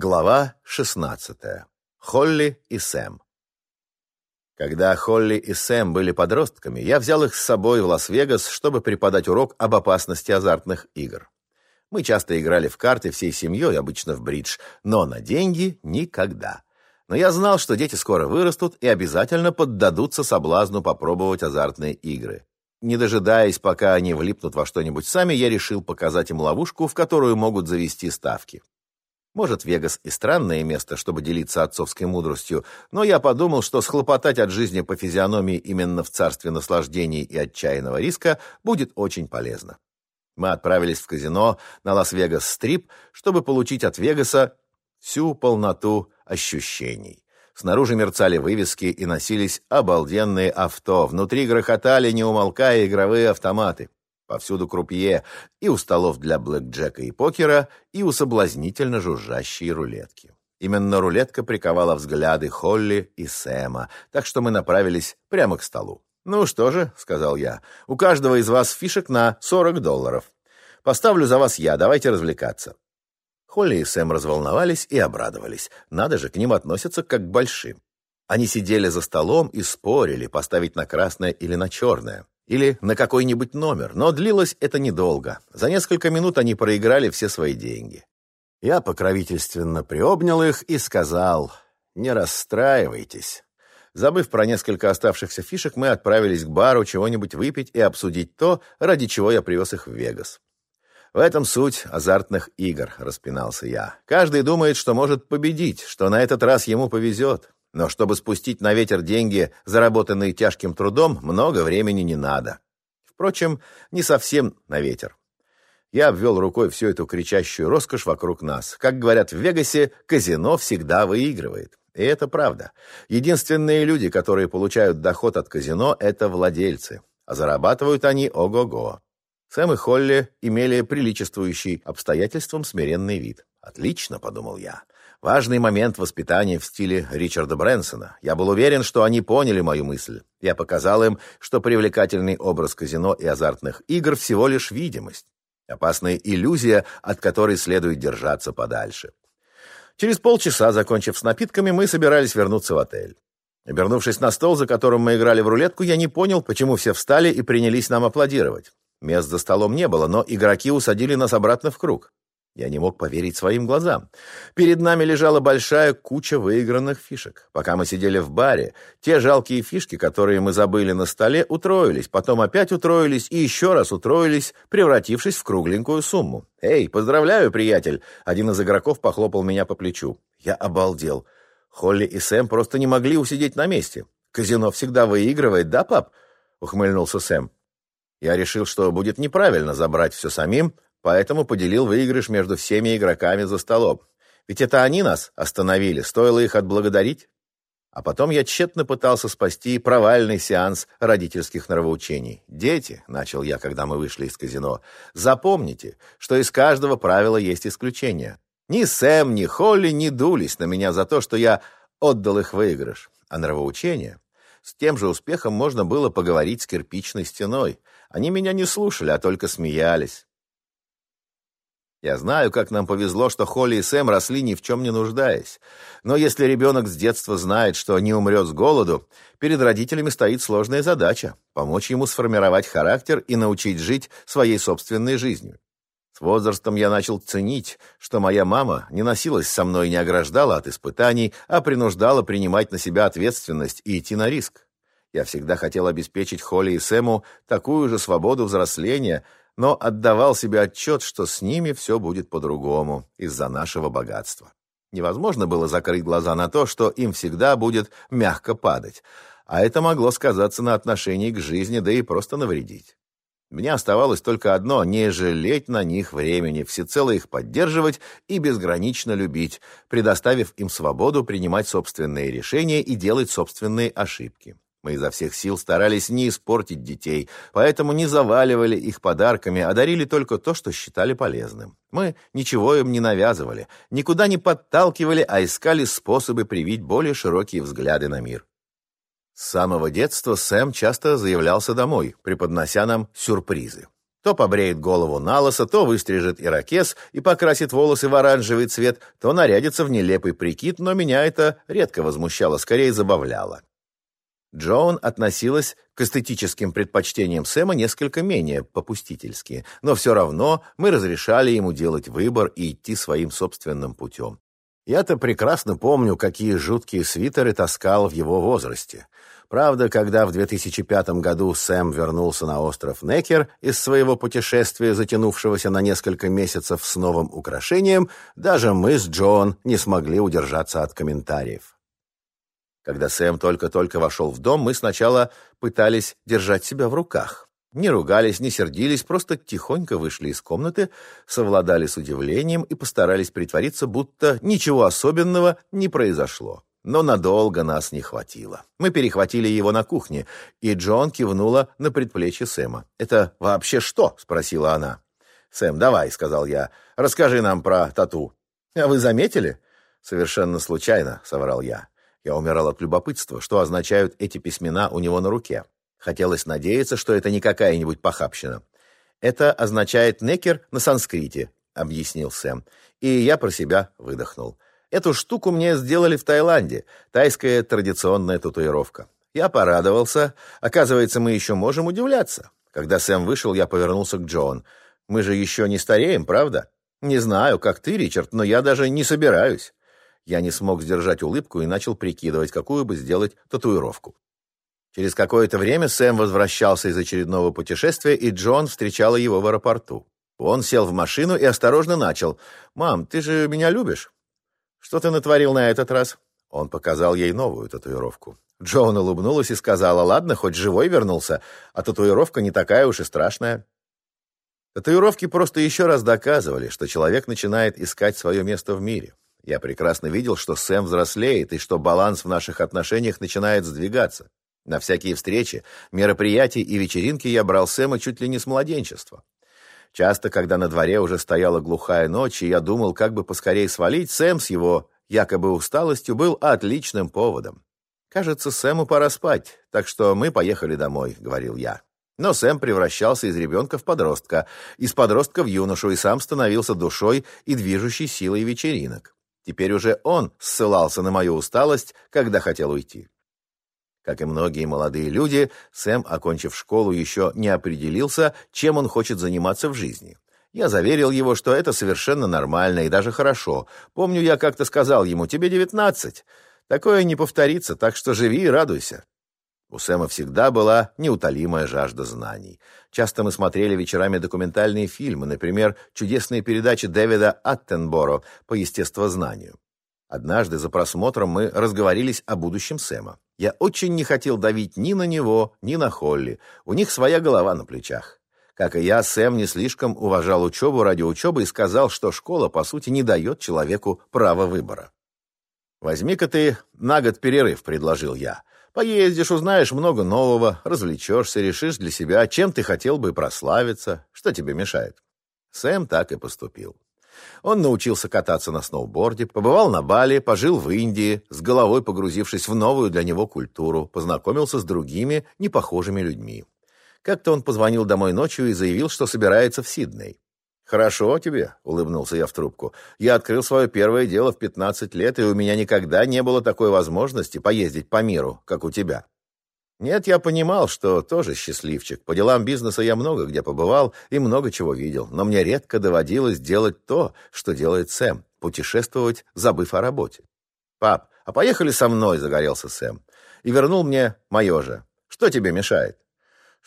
Глава 16. Холли и Сэм. Когда Холли и Сэм были подростками, я взял их с собой в Лас-Вегас, чтобы преподать урок об опасности азартных игр. Мы часто играли в карты всей семьей, обычно в бридж, но на деньги никогда. Но я знал, что дети скоро вырастут и обязательно поддадутся соблазну попробовать азартные игры. Не дожидаясь, пока они влипнут во что-нибудь сами, я решил показать им ловушку, в которую могут завести ставки. Может, Вегас и странное место, чтобы делиться отцовской мудростью, но я подумал, что схлопотать от жизни по физиономии именно в царстве наслаждений и отчаянного риска будет очень полезно. Мы отправились в казино на Лас-Вегас-стрип, чтобы получить от Вегаса всю полноту ощущений. Снаружи мерцали вывески и носились обалденные авто. Внутри грохотали, не умолкая, игровые автоматы. Повсюду крупье, и у столов для блэкджека и покера, и у соблазнительно жужжащей рулетки. Именно рулетка приковала взгляды Холли и Сэма, так что мы направились прямо к столу. «Ну что же», — сказал я, — «у каждого из вас фишек на 40 долларов. Поставлю за вас я, давайте развлекаться». Холли и Сэм разволновались и обрадовались. Надо же, к ним относятся как к большим. Они сидели за столом и спорили, поставить на красное или на черное или на какой-нибудь номер, но длилось это недолго. За несколько минут они проиграли все свои деньги. Я покровительственно приобнял их и сказал, «Не расстраивайтесь». Забыв про несколько оставшихся фишек, мы отправились к бару чего-нибудь выпить и обсудить то, ради чего я привез их в Вегас. В этом суть азартных игр, распинался я. Каждый думает, что может победить, что на этот раз ему повезет. Но чтобы спустить на ветер деньги, заработанные тяжким трудом, много времени не надо. Впрочем, не совсем на ветер. Я обвел рукой всю эту кричащую роскошь вокруг нас. Как говорят в Вегасе, казино всегда выигрывает. И это правда. Единственные люди, которые получают доход от казино, это владельцы. А зарабатывают они ого-го. Сэм и Холли имели приличествующий обстоятельствам смиренный вид. «Отлично», — подумал я. Важный момент воспитания в стиле Ричарда Брэнсона. Я был уверен, что они поняли мою мысль. Я показал им, что привлекательный образ казино и азартных игр всего лишь видимость. Опасная иллюзия, от которой следует держаться подальше. Через полчаса, закончив с напитками, мы собирались вернуться в отель. Обернувшись на стол, за которым мы играли в рулетку, я не понял, почему все встали и принялись нам аплодировать. Мест за столом не было, но игроки усадили нас обратно в круг. Я не мог поверить своим глазам. Перед нами лежала большая куча выигранных фишек. Пока мы сидели в баре, те жалкие фишки, которые мы забыли на столе, утроились, потом опять утроились и еще раз утроились, превратившись в кругленькую сумму. «Эй, поздравляю, приятель!» Один из игроков похлопал меня по плечу. Я обалдел. Холли и Сэм просто не могли усидеть на месте. «Казино всегда выигрывает, да, пап?» — ухмыльнулся Сэм. Я решил, что будет неправильно забрать все самим, поэтому поделил выигрыш между всеми игроками за столом. Ведь это они нас остановили, стоило их отблагодарить. А потом я тщетно пытался спасти провальный сеанс родительских нравоучений. «Дети», — начал я, когда мы вышли из казино, — «запомните, что из каждого правила есть исключение. Ни Сэм, ни Холли не дулись на меня за то, что я отдал их выигрыш. А нравоучение? С тем же успехом можно было поговорить с кирпичной стеной. Они меня не слушали, а только смеялись. Я знаю, как нам повезло, что Холли и Сэм росли ни в чем не нуждаясь. Но если ребенок с детства знает, что не умрет с голоду, перед родителями стоит сложная задача – помочь ему сформировать характер и научить жить своей собственной жизнью. С возрастом я начал ценить, что моя мама не носилась со мной не ограждала от испытаний, а принуждала принимать на себя ответственность и идти на риск. Я всегда хотел обеспечить Холли и Сэму такую же свободу взросления, но отдавал себе отчет, что с ними все будет по-другому из-за нашего богатства. Невозможно было закрыть глаза на то, что им всегда будет мягко падать, а это могло сказаться на отношении к жизни, да и просто навредить. Мне оставалось только одно — не жалеть на них времени, всецело их поддерживать и безгранично любить, предоставив им свободу принимать собственные решения и делать собственные ошибки. Мы изо всех сил старались не испортить детей, поэтому не заваливали их подарками, а дарили только то, что считали полезным. Мы ничего им не навязывали, никуда не подталкивали, а искали способы привить более широкие взгляды на мир. С самого детства Сэм часто заявлялся домой, преподнося нам сюрпризы. То побреет голову на лысо, то выстрижет ирокез и покрасит волосы в оранжевый цвет, то нарядится в нелепый прикид, но меня это редко возмущало, скорее забавляло. Джоан относилась к эстетическим предпочтениям Сэма несколько менее попустительски, но все равно мы разрешали ему делать выбор и идти своим собственным путем. Я-то прекрасно помню, какие жуткие свитеры таскал в его возрасте. Правда, когда в 2005 году Сэм вернулся на остров Некер из своего путешествия, затянувшегося на несколько месяцев с новым украшением, даже мы с Джон не смогли удержаться от комментариев. Когда Сэм только-только вошел в дом, мы сначала пытались держать себя в руках. Не ругались, не сердились, просто тихонько вышли из комнаты, совладали с удивлением и постарались притвориться, будто ничего особенного не произошло. Но надолго нас не хватило. Мы перехватили его на кухне, и Джон кивнула на предплечье Сэма. «Это вообще что?» — спросила она. «Сэм, давай», — сказал я, — «расскажи нам про тату». «А вы заметили?» «Совершенно случайно», — соврал я. Я умирал от любопытства, что означают эти письмена у него на руке. Хотелось надеяться, что это не какая-нибудь похабщина. «Это означает «некер» на санскрите», — объяснил Сэм. И я про себя выдохнул. Эту штуку мне сделали в Таиланде, тайская традиционная татуировка. Я порадовался. Оказывается, мы еще можем удивляться. Когда Сэм вышел, я повернулся к Джон. Мы же еще не стареем, правда? Не знаю, как ты, Ричард, но я даже не собираюсь. Я не смог сдержать улыбку и начал прикидывать, какую бы сделать татуировку. Через какое-то время Сэм возвращался из очередного путешествия, и Джон встречала его в аэропорту. Он сел в машину и осторожно начал. «Мам, ты же меня любишь?» «Что ты натворил на этот раз?» Он показал ей новую татуировку. Джоан улыбнулась и сказала, «Ладно, хоть живой вернулся, а татуировка не такая уж и страшная». Татуировки просто еще раз доказывали, что человек начинает искать свое место в мире. Я прекрасно видел, что Сэм взрослеет и что баланс в наших отношениях начинает сдвигаться. На всякие встречи, мероприятия и вечеринки я брал Сэма чуть ли не с младенчества. Часто, когда на дворе уже стояла глухая ночь, и я думал, как бы поскорее свалить, Сэм с его якобы усталостью был отличным поводом. «Кажется, Сэму пора спать, так что мы поехали домой», — говорил я. Но Сэм превращался из ребенка в подростка, из подростка в юношу и сам становился душой и движущей силой вечеринок. Теперь уже он ссылался на мою усталость, когда хотел уйти. Как и многие молодые люди, Сэм, окончив школу, еще не определился, чем он хочет заниматься в жизни. Я заверил его, что это совершенно нормально и даже хорошо. Помню, я как-то сказал ему, тебе девятнадцать. Такое не повторится, так что живи и радуйся. У Сэма всегда была неутолимая жажда знаний. Часто мы смотрели вечерами документальные фильмы, например, чудесные передачи Дэвида Аттенборо по естествознанию. Однажды за просмотром мы разговорились о будущем Сэма. Я очень не хотел давить ни на него, ни на Холли. У них своя голова на плечах. Как и я, Сэм не слишком уважал учебу ради учебы и сказал, что школа, по сути, не дает человеку права выбора. «Возьми-ка ты на год перерыв», — предложил я. «Поездишь, узнаешь много нового, развлечешься, решишь для себя, чем ты хотел бы прославиться, что тебе мешает». Сэм так и поступил. Он научился кататься на сноуборде, побывал на Бали, пожил в Индии, с головой погрузившись в новую для него культуру, познакомился с другими, непохожими людьми. Как-то он позвонил домой ночью и заявил, что собирается в Сидней. «Хорошо тебе», — улыбнулся я в трубку. «Я открыл свое первое дело в 15 лет, и у меня никогда не было такой возможности поездить по миру, как у тебя». Нет, я понимал, что тоже счастливчик. По делам бизнеса я много где побывал и много чего видел, но мне редко доводилось делать то, что делает Сэм — путешествовать, забыв о работе. «Пап, а поехали со мной?» — загорелся Сэм. И вернул мне мое же. «Что тебе мешает?»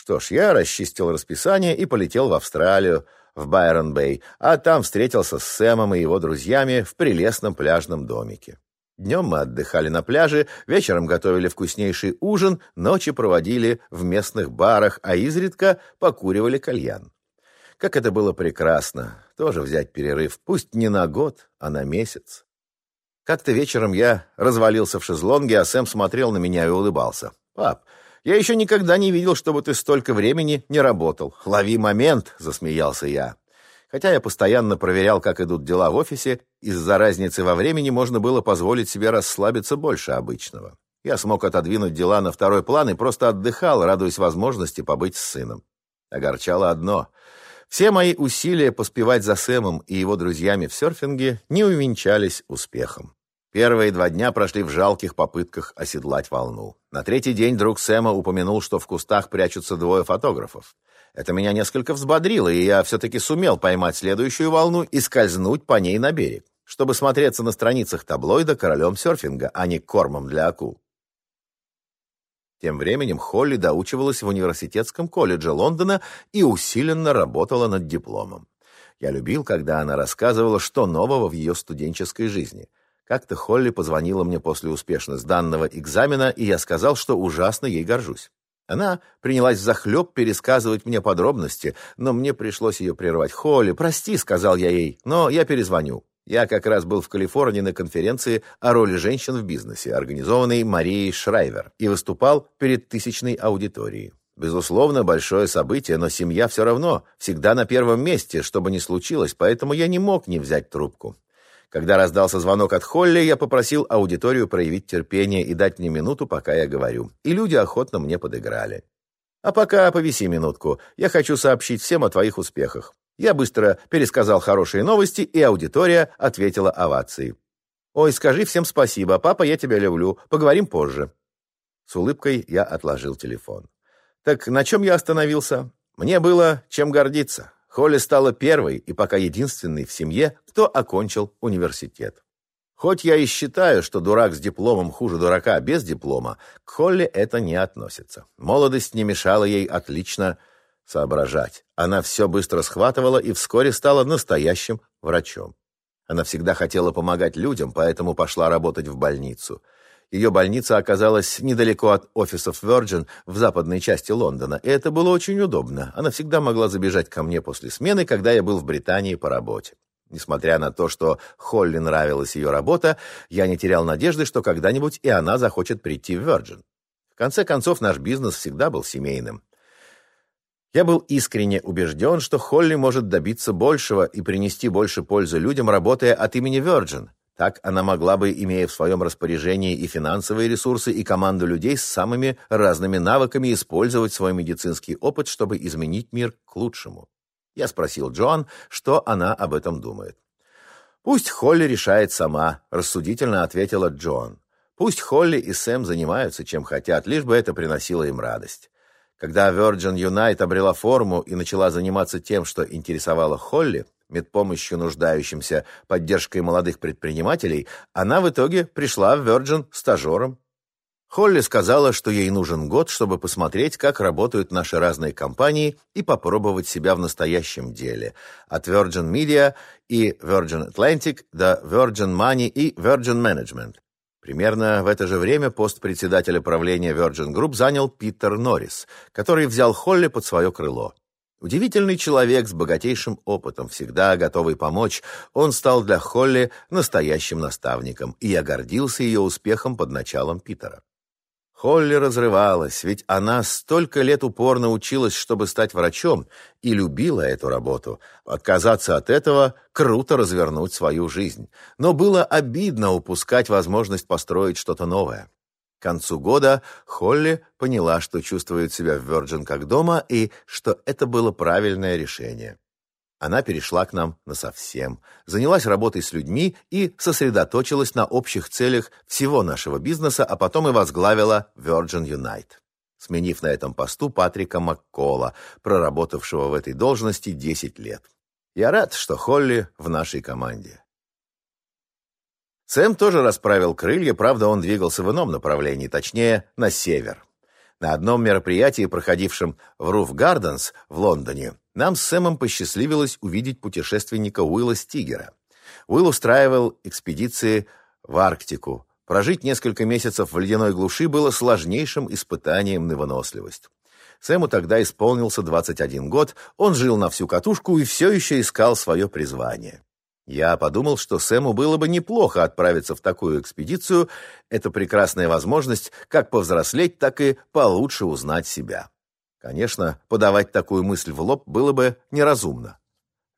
Что ж, я расчистил расписание и полетел в Австралию, в Байрон-Бэй, а там встретился с Сэмом и его друзьями в прелестном пляжном домике. Днем мы отдыхали на пляже, вечером готовили вкуснейший ужин, ночи проводили в местных барах, а изредка покуривали кальян. Как это было прекрасно, тоже взять перерыв, пусть не на год, а на месяц. Как-то вечером я развалился в шезлонге, а Сэм смотрел на меня и улыбался. «Пап, я еще никогда не видел, чтобы ты столько времени не работал. Лови момент!» — засмеялся я. Хотя я постоянно проверял, как идут дела в офисе, из-за разницы во времени можно было позволить себе расслабиться больше обычного. Я смог отодвинуть дела на второй план и просто отдыхал, радуясь возможности побыть с сыном. Огорчало одно. Все мои усилия поспевать за Сэмом и его друзьями в серфинге не увенчались успехом. Первые два дня прошли в жалких попытках оседлать волну. На третий день друг Сэма упомянул, что в кустах прячутся двое фотографов. Это меня несколько взбодрило, и я все-таки сумел поймать следующую волну и скользнуть по ней на берег, чтобы смотреться на страницах таблоида королем серфинга, а не кормом для акул. Тем временем Холли доучивалась в университетском колледже Лондона и усиленно работала над дипломом. Я любил, когда она рассказывала, что нового в ее студенческой жизни – как-то Холли позвонила мне после успешно сданного экзамена, и я сказал, что ужасно ей горжусь. Она принялась захлеб пересказывать мне подробности, но мне пришлось ее прервать. «Холли, прости», — сказал я ей, — «но я перезвоню». Я как раз был в Калифорнии на конференции о роли женщин в бизнесе, организованной Марией Шрайвер, и выступал перед тысячной аудиторией. Безусловно, большое событие, но семья все равно всегда на первом месте, что бы ни случилось, поэтому я не мог не взять трубку. Когда раздался звонок от Холли, я попросил аудиторию проявить терпение и дать мне минуту, пока я говорю. И люди охотно мне подыграли. А пока повиси минутку. Я хочу сообщить всем о твоих успехах. Я быстро пересказал хорошие новости, и аудитория ответила овацией. «Ой, скажи всем спасибо. Папа, я тебя люблю. Поговорим позже». С улыбкой я отложил телефон. Так на чем я остановился? Мне было чем гордиться. Холли стала первой и пока единственной в семье, кто окончил университет. Хоть я и считаю, что дурак с дипломом хуже дурака без диплома, к Холли это не относится. Молодость не мешала ей отлично соображать. Она все быстро схватывала и вскоре стала настоящим врачом. Она всегда хотела помогать людям, поэтому пошла работать в больницу – ее больница оказалась недалеко от офисов Virgin в западной части Лондона, и это было очень удобно. Она всегда могла забежать ко мне после смены, когда я был в Британии по работе. Несмотря на то, что Холли нравилась ее работа, я не терял надежды, что когда-нибудь и она захочет прийти в Virgin. В конце концов, наш бизнес всегда был семейным. Я был искренне убежден, что Холли может добиться большего и принести больше пользы людям, работая от имени Virgin. Так она могла бы, имея в своем распоряжении и финансовые ресурсы, и команду людей с самыми разными навыками, использовать свой медицинский опыт, чтобы изменить мир к лучшему. Я спросил Джоан, что она об этом думает. «Пусть Холли решает сама», — рассудительно ответила Джоан. «Пусть Холли и Сэм занимаются чем хотят, лишь бы это приносило им радость». Когда Virgin Unite обрела форму и начала заниматься тем, что интересовало Холли, медпомощью нуждающимся, поддержкой молодых предпринимателей, она в итоге пришла в Virgin стажером. Холли сказала, что ей нужен год, чтобы посмотреть, как работают наши разные компании и попробовать себя в настоящем деле. От Virgin Media и Virgin Atlantic до Virgin Money и Virgin Management. Примерно в это же время пост председателя правления Virgin Group занял Питер Норрис, который взял Холли под свое крыло. Удивительный человек с богатейшим опытом, всегда готовый помочь, он стал для Холли настоящим наставником, и я гордился ее успехом под началом Питера. Холли разрывалась, ведь она столько лет упорно училась, чтобы стать врачом, и любила эту работу. Отказаться от этого — круто развернуть свою жизнь. Но было обидно упускать возможность построить что-то новое. К концу года Холли поняла, что чувствует себя в Virgin как дома и что это было правильное решение. Она перешла к нам насовсем, занялась работой с людьми и сосредоточилась на общих целях всего нашего бизнеса, а потом и возглавила Virgin Unite, сменив на этом посту Патрика Маккола, проработавшего в этой должности 10 лет. Я рад, что Холли в нашей команде. Сэм тоже расправил крылья, правда, он двигался в ином направлении, точнее, на север. На одном мероприятии, проходившем в Руф Гарденс в Лондоне, нам с Сэмом посчастливилось увидеть путешественника Уилла Стигера. Уилл устраивал экспедиции в Арктику. Прожить несколько месяцев в ледяной глуши было сложнейшим испытанием на выносливость. Сэму тогда исполнился 21 год, он жил на всю катушку и все еще искал свое призвание. Я подумал, что Сэму было бы неплохо отправиться в такую экспедицию. Это прекрасная возможность как повзрослеть, так и получше узнать себя. Конечно, подавать такую мысль в лоб было бы неразумно.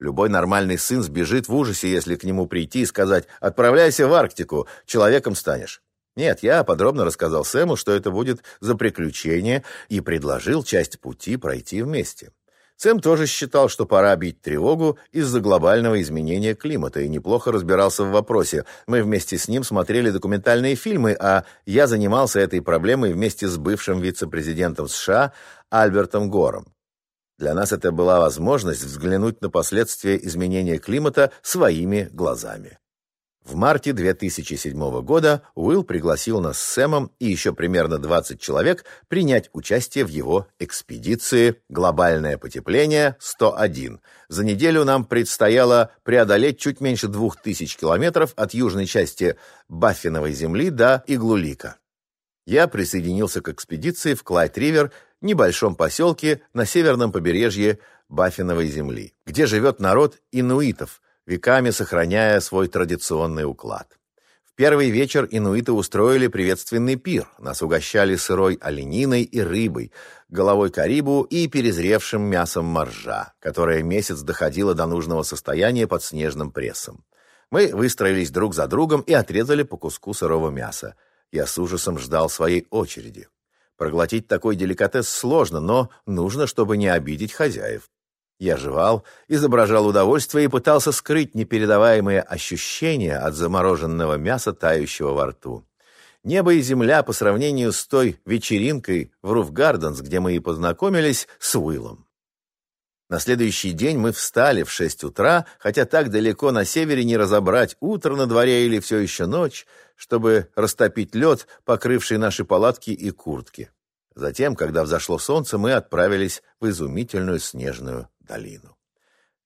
Любой нормальный сын сбежит в ужасе, если к нему прийти и сказать «отправляйся в Арктику, человеком станешь». Нет, я подробно рассказал Сэму, что это будет за приключение, и предложил часть пути пройти вместе. Сэм тоже считал, что пора бить тревогу из-за глобального изменения климата и неплохо разбирался в вопросе. Мы вместе с ним смотрели документальные фильмы, а я занимался этой проблемой вместе с бывшим вице-президентом США Альбертом Гором. Для нас это была возможность взглянуть на последствия изменения климата своими глазами. В марте 2007 года Уилл пригласил нас с Сэмом и еще примерно 20 человек принять участие в его экспедиции «Глобальное потепление 101». За неделю нам предстояло преодолеть чуть меньше 2000 километров от южной части Баффиновой земли до Иглулика. Я присоединился к экспедиции в Клайд-Ривер, небольшом поселке на северном побережье Баффиновой земли, где живет народ инуитов – веками сохраняя свой традиционный уклад. В первый вечер инуиты устроили приветственный пир. Нас угощали сырой олениной и рыбой, головой карибу и перезревшим мясом моржа, которое месяц доходило до нужного состояния под снежным прессом. Мы выстроились друг за другом и отрезали по куску сырого мяса. Я с ужасом ждал своей очереди. Проглотить такой деликатес сложно, но нужно, чтобы не обидеть хозяев. Я жевал, изображал удовольствие и пытался скрыть непередаваемые ощущения от замороженного мяса, тающего во рту. Небо и земля по сравнению с той вечеринкой в Руфгарденс, где мы и познакомились с Уиллом. На следующий день мы встали в шесть утра, хотя так далеко на севере не разобрать, утро на дворе или все еще ночь, чтобы растопить лед, покрывший наши палатки и куртки. Затем, когда взошло солнце, мы отправились в изумительную снежную долину.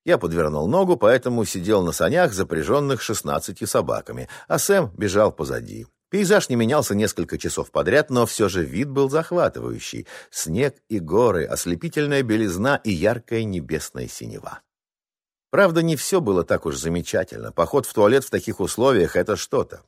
Я подвернул ногу, поэтому сидел на санях, запряженных шестнадцатью собаками, а Сэм бежал позади. Пейзаж не менялся несколько часов подряд, но все же вид был захватывающий. Снег и горы, ослепительная белизна и яркая небесная синева. Правда, не все было так уж замечательно. Поход в туалет в таких условиях — это что-то.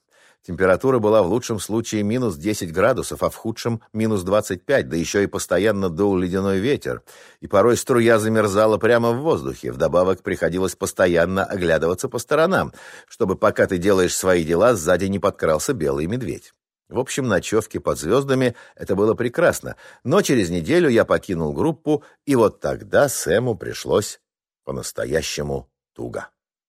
Температура была в лучшем случае минус 10 градусов, а в худшем минус 25, да еще и постоянно дул ледяной ветер. И порой струя замерзала прямо в воздухе. Вдобавок приходилось постоянно оглядываться по сторонам, чтобы пока ты делаешь свои дела, сзади не подкрался белый медведь. В общем, ночевки под звездами — это было прекрасно, но через неделю я покинул группу, и вот тогда Сэму пришлось по-настоящему туго.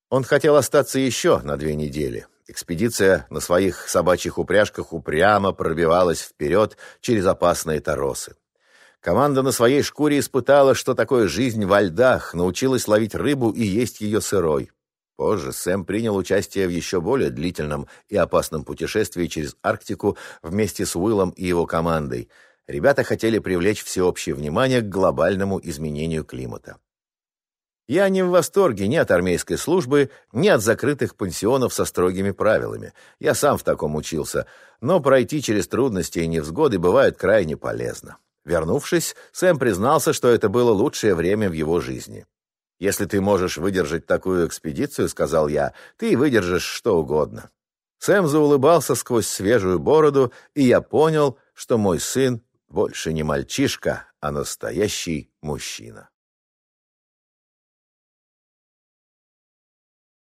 Он хотел остаться еще на две недели, Экспедиция на своих собачьих упряжках упрямо пробивалась вперед через опасные торосы. Команда на своей шкуре испытала, что такое жизнь во льдах, научилась ловить рыбу и есть ее сырой. Позже Сэм принял участие в еще более длительном и опасном путешествии через Арктику вместе с Уиллом и его командой. Ребята хотели привлечь всеобщее внимание к глобальному изменению климата. Я не в восторге ни от армейской службы, ни от закрытых пансионов со строгими правилами. Я сам в таком учился, но пройти через трудности и невзгоды бывает крайне полезно. Вернувшись, Сэм признался, что это было лучшее время в его жизни. «Если ты можешь выдержать такую экспедицию, — сказал я, — ты выдержишь что угодно». Сэм заулыбался сквозь свежую бороду, и я понял, что мой сын больше не мальчишка, а настоящий мужчина.